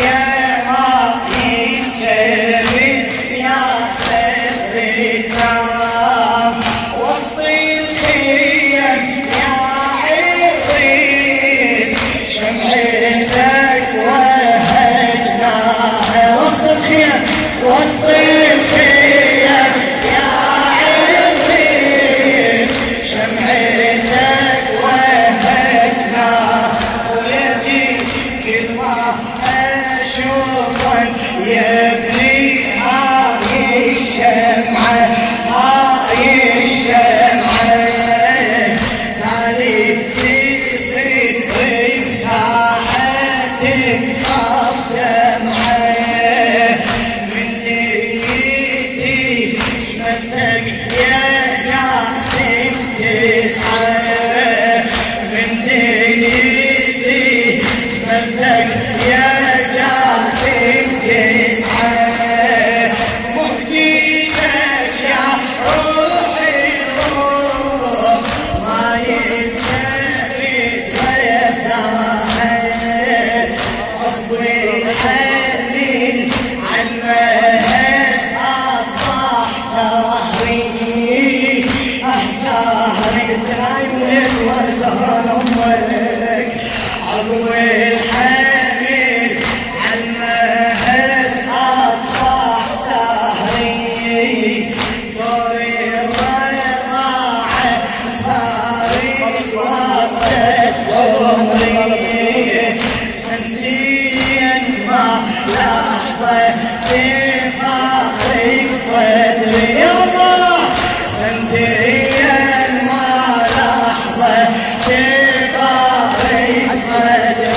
Yeah. يا ابني سهران أمي Hare